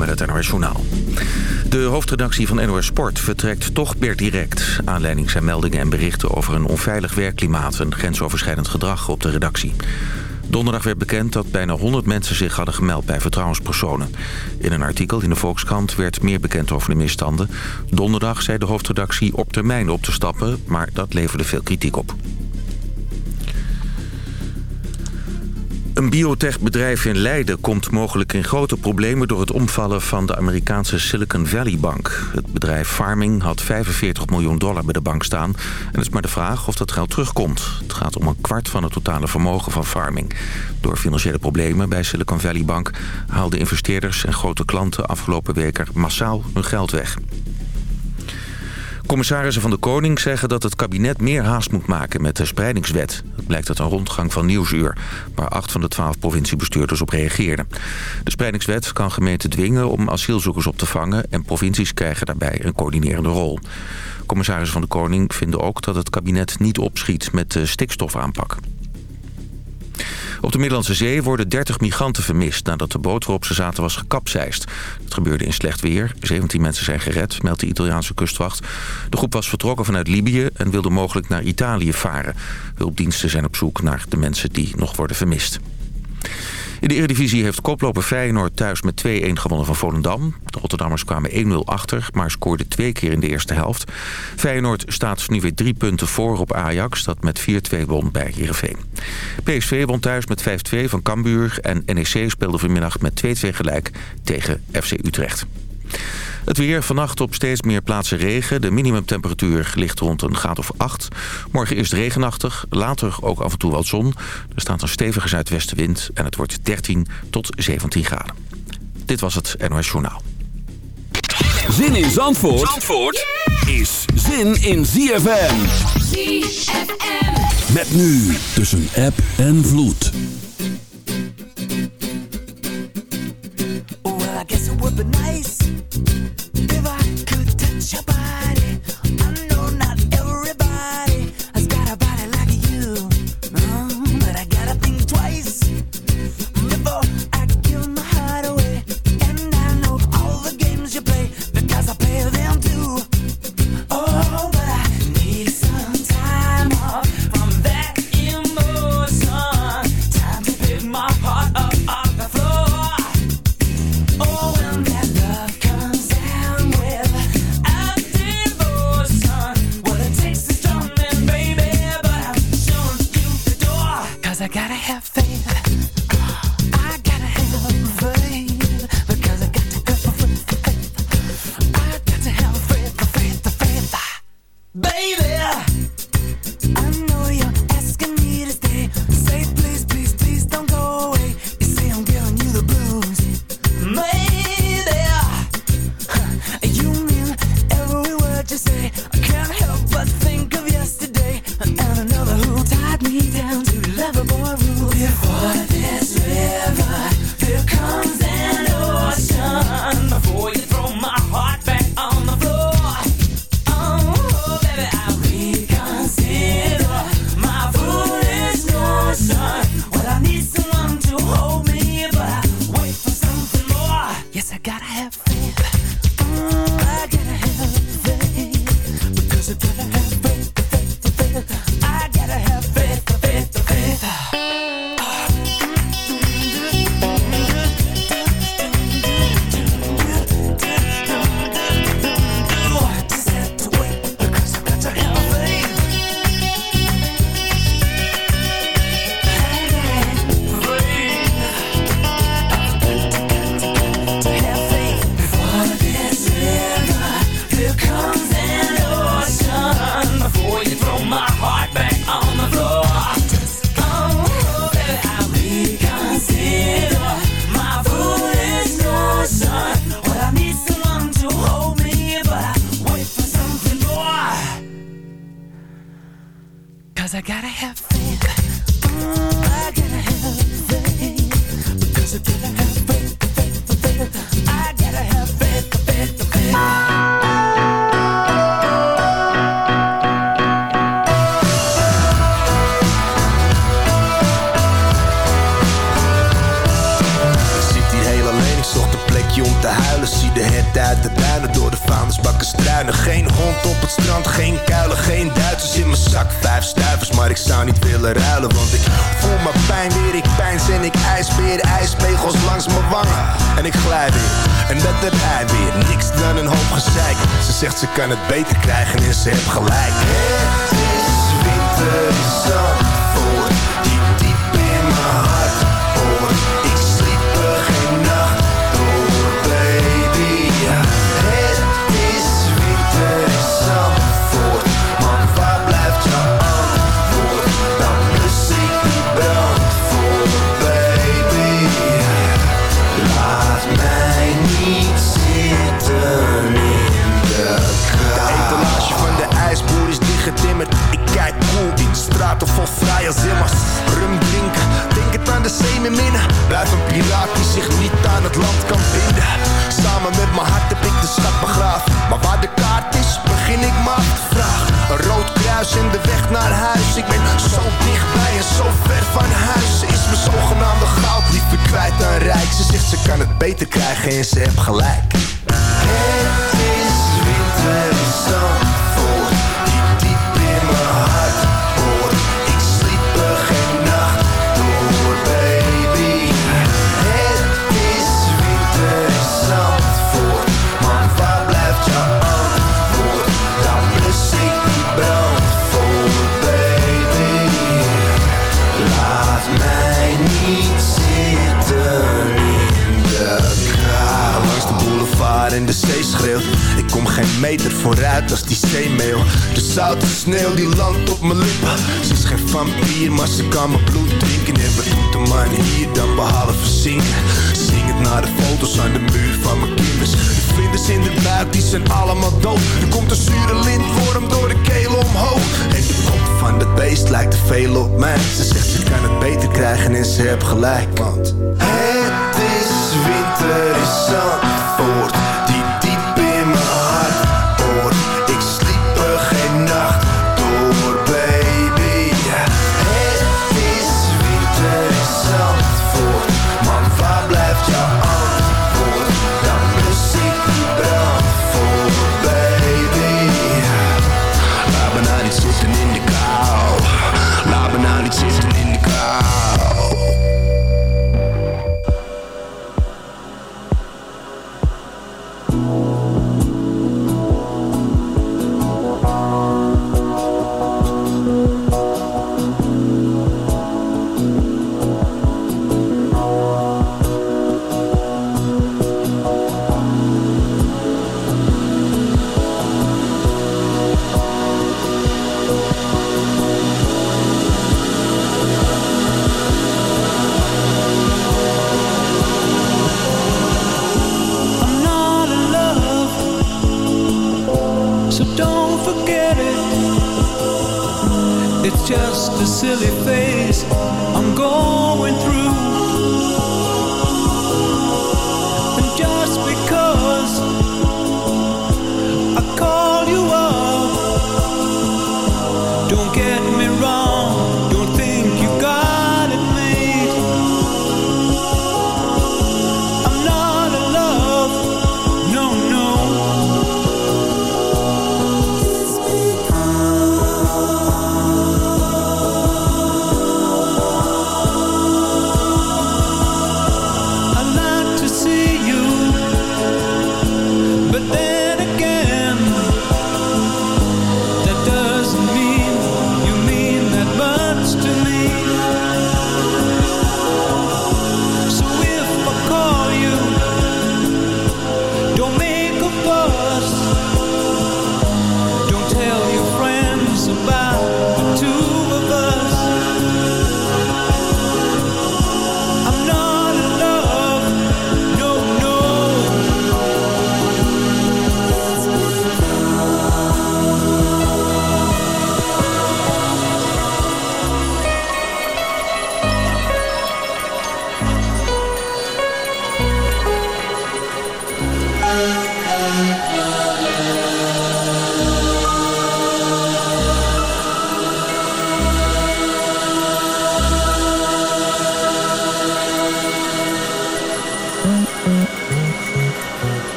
met het NOS Journaal. De hoofdredactie van NOS Sport vertrekt toch per direct. Aanleiding zijn meldingen en berichten over een onveilig werkklimaat... en grensoverschrijdend gedrag op de redactie. Donderdag werd bekend dat bijna 100 mensen zich hadden gemeld bij vertrouwenspersonen. In een artikel in de Volkskrant werd meer bekend over de misstanden. Donderdag zei de hoofdredactie op termijn op te stappen, maar dat leverde veel kritiek op. Een biotechbedrijf in Leiden komt mogelijk in grote problemen... door het omvallen van de Amerikaanse Silicon Valley Bank. Het bedrijf Farming had 45 miljoen dollar bij de bank staan. En het is maar de vraag of dat geld terugkomt. Het gaat om een kwart van het totale vermogen van Farming. Door financiële problemen bij Silicon Valley Bank... haalden investeerders en grote klanten afgelopen weken massaal hun geld weg. Commissarissen van de Koning zeggen dat het kabinet meer haast moet maken met de spreidingswet. Blijkt uit een rondgang van Nieuwsuur, waar acht van de twaalf provinciebestuurders op reageerden. De spreidingswet kan gemeenten dwingen om asielzoekers op te vangen en provincies krijgen daarbij een coördinerende rol. Commissarissen van de Koning vinden ook dat het kabinet niet opschiet met de stikstofaanpak. Op de Middellandse Zee worden 30 migranten vermist... nadat de boot waarop ze zaten was gekapseist. Het gebeurde in slecht weer. 17 mensen zijn gered, meldt de Italiaanse kustwacht. De groep was vertrokken vanuit Libië en wilde mogelijk naar Italië varen. Hulpdiensten zijn op zoek naar de mensen die nog worden vermist. In de Eredivisie heeft koploper Feyenoord thuis met 2-1 gewonnen van Volendam. De Rotterdammers kwamen 1-0 achter, maar scoorden twee keer in de eerste helft. Feyenoord staat nu weer drie punten voor op Ajax, dat met 4-2 won bij Heerenveen. PSV won thuis met 5-2 van Cambuur en NEC speelde vanmiddag met 2-2 gelijk tegen FC Utrecht. Het weer vannacht op steeds meer plaatsen regen. De minimumtemperatuur ligt rond een graad of 8. Morgen eerst regenachtig, later ook af en toe wat zon. Er staat een stevige zuidwestenwind en het wordt 13 tot 17 graden. Dit was het NOS Journaal. Zin in Zandvoort, Zandvoort is zin in ZFM. ZFM. Met nu tussen app en vloed. Well, I guess it would be nice. bye. Ze kan het beter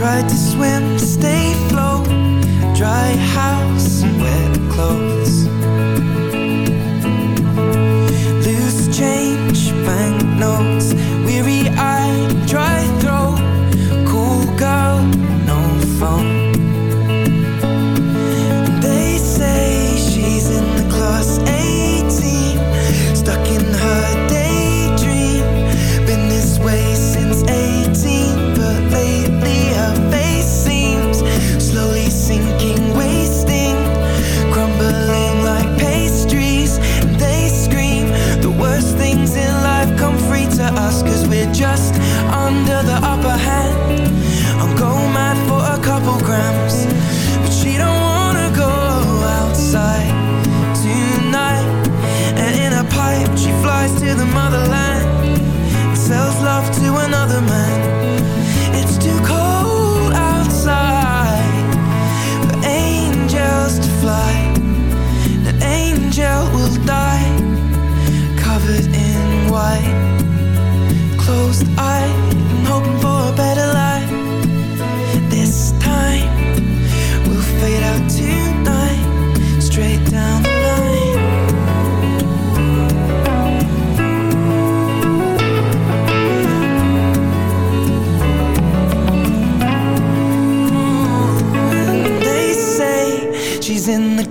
Tried to swim to stay float Dry house and wet clothes.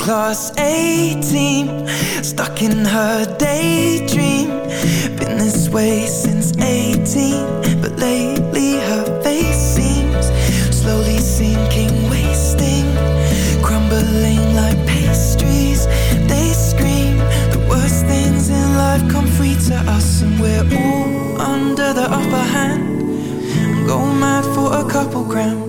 18 Stuck in her daydream. Been this way since 18 But lately her face seems Slowly sinking, wasting Crumbling like pastries. They scream The worst things in life come free to us And we're all under the upper hand. Going mad for a couple grams.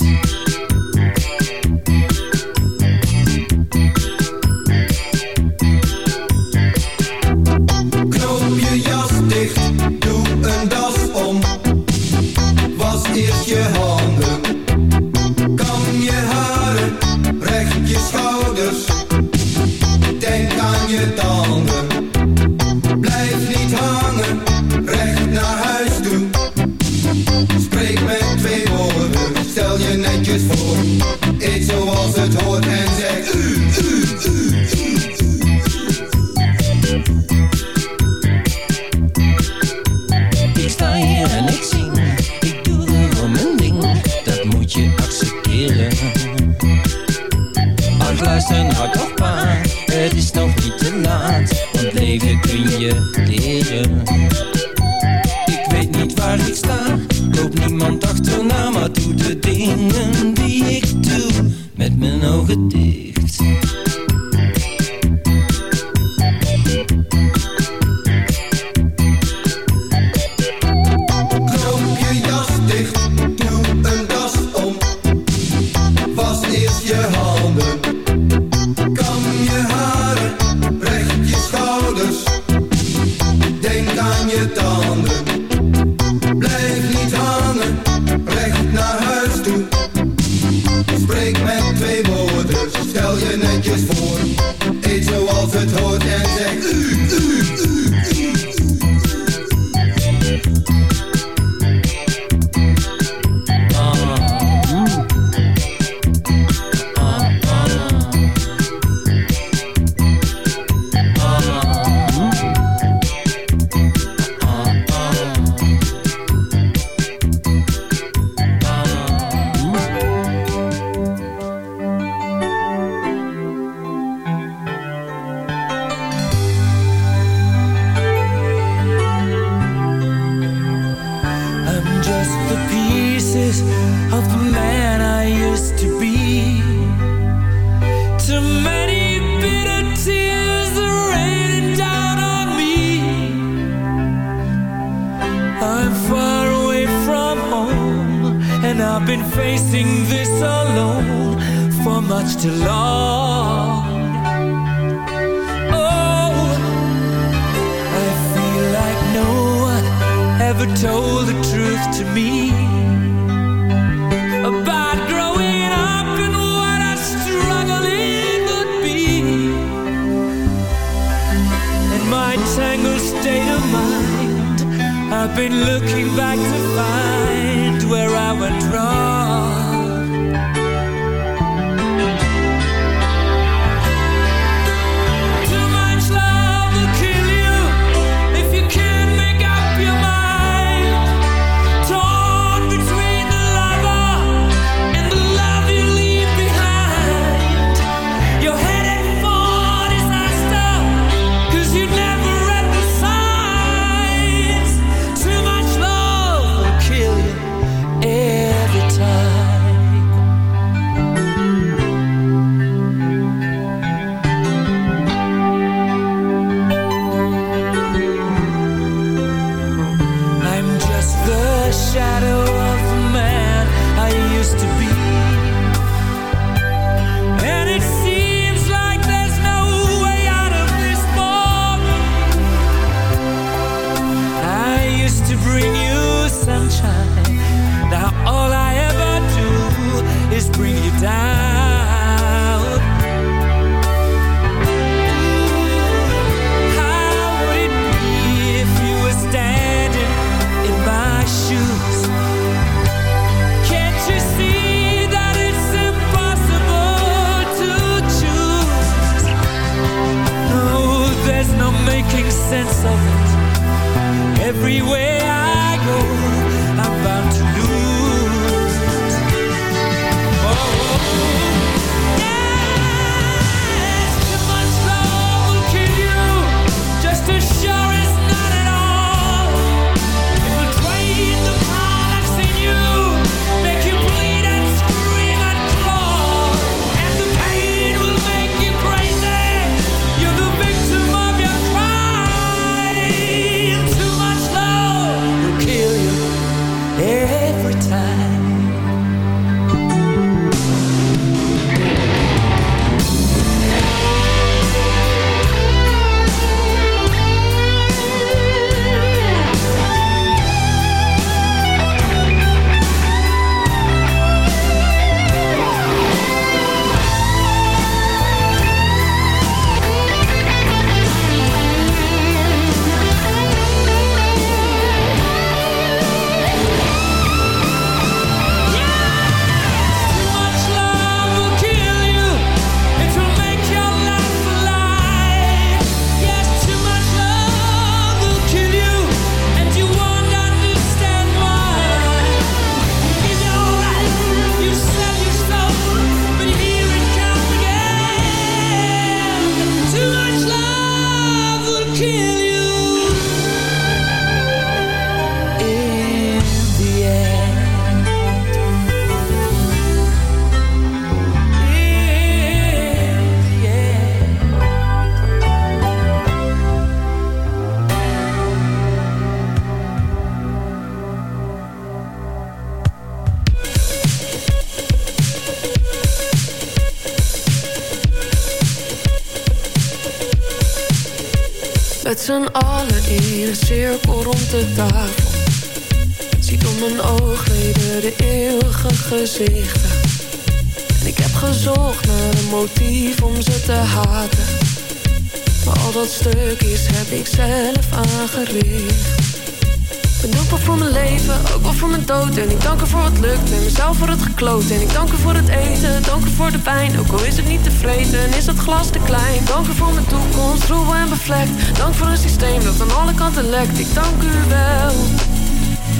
Mezelf voor het gekloot En ik dank er voor het eten, dank er voor de pijn Ook al is het niet tevreden en is het glas te klein. Dank er voor mijn toekomst, troebel en bevlekt. Dank voor een systeem dat aan alle kanten lekt. Ik dank u wel,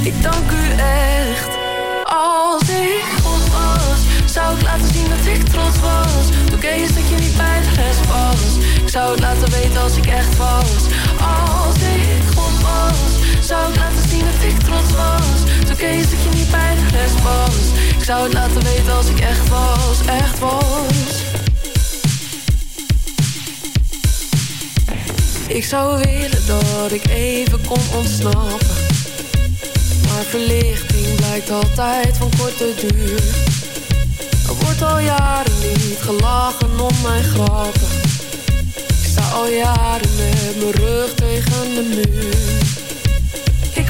ik dank u echt. Als ik God was, zou ik laten zien dat ik trots was. Oké is dat je niet bij de rest was? Ik zou het laten weten als ik echt was. Als ik God was zou ik laten zien dat ik trots was zou het laten weten als ik echt was, echt was. Ik zou willen dat ik even kon ontsnappen. Maar verlichting blijkt altijd van korte duur. Er wordt al jaren niet gelachen om mijn grappen. Ik sta al jaren met mijn rug tegen de muur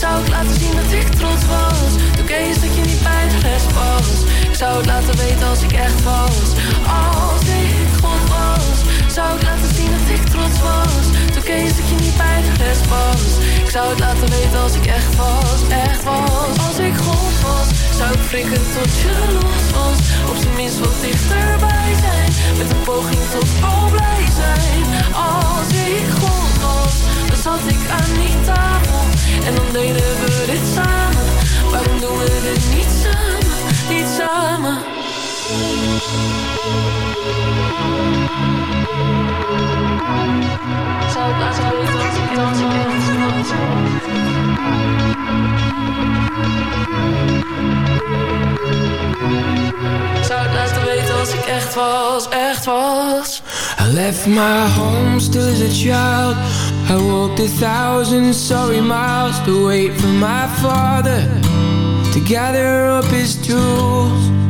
zou ik laten zien dat ik trots was. Toen kees dat je niet bij de was. Ik zou het laten weten als ik echt was. Als ik God was Zou ik laten zien dat ik trots was. Toen kees dat je niet bij de was. Ik zou het laten weten als ik echt was Echt was. Als ik God was Zou ik frikken tot je los was. Op zijn minst wat dichterbij zijn Met een poging tot al blij zijn. Als ik God Dan zat ik aan die tafel en dan deden we dit samen. Waarom doen we dit niet samen, niet samen left my home still as a child I walked a thousand sorry miles to wait for my father to gather up his tools.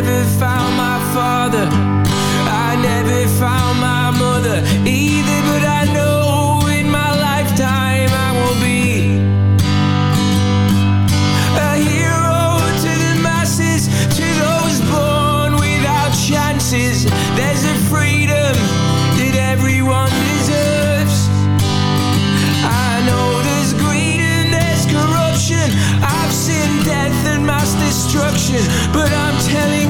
I never found my father, I never found my mother either, but I know in my lifetime I will be a hero to the masses, to those born without chances. There's a freedom that everyone deserves. I know there's greed and there's corruption. I've seen death and mass destruction, but I'm telling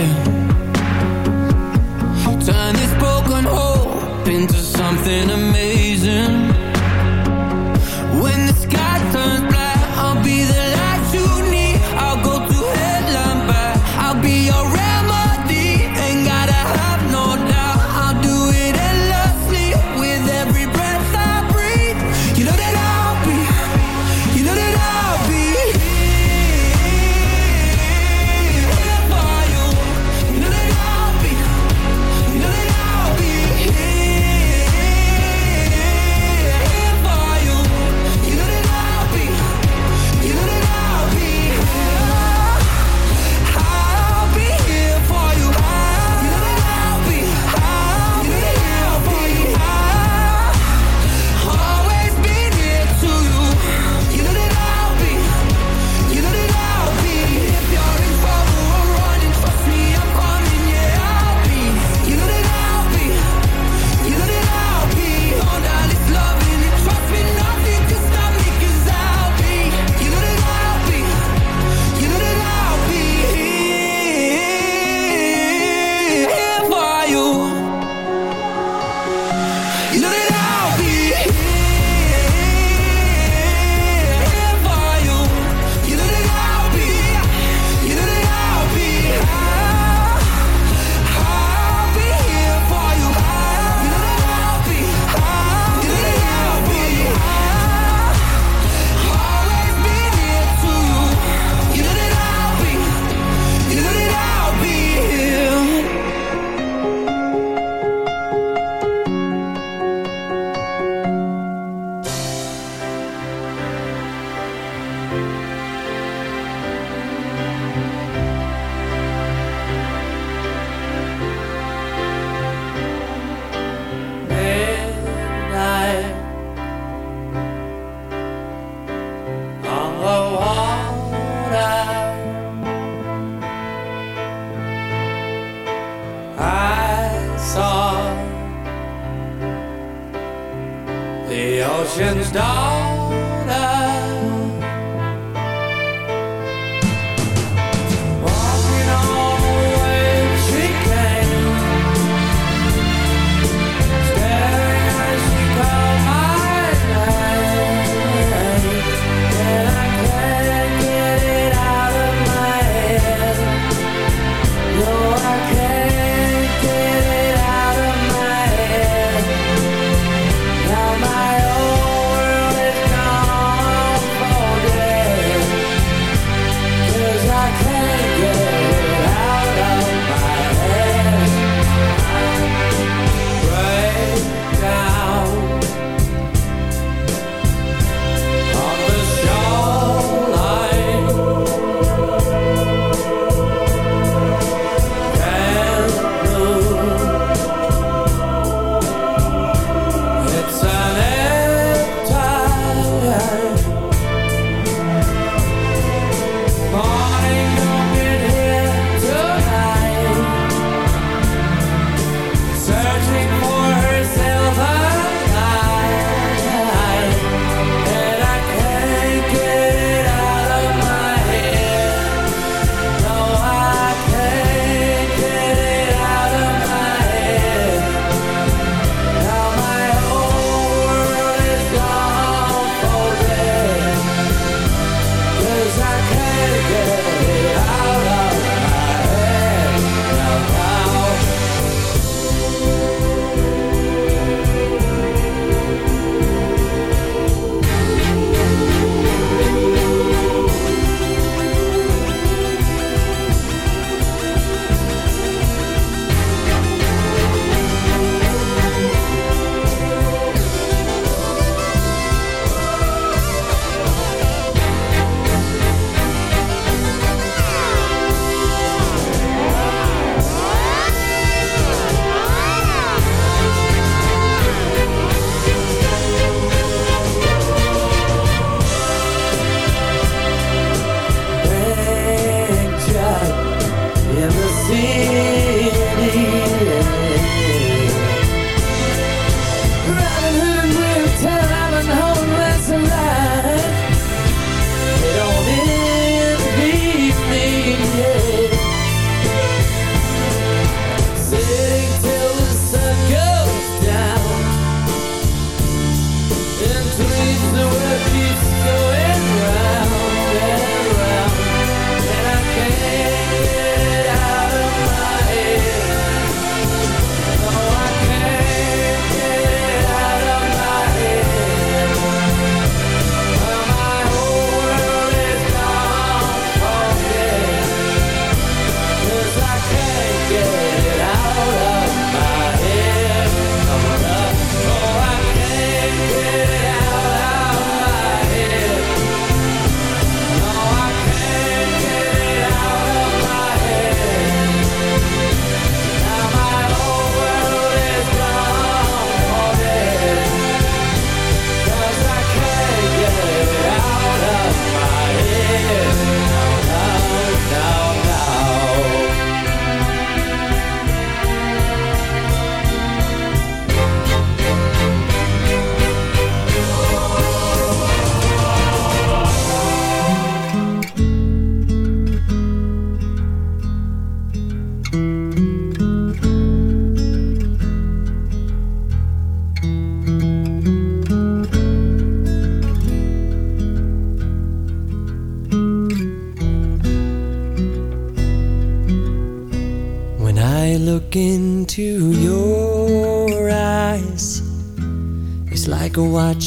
fall.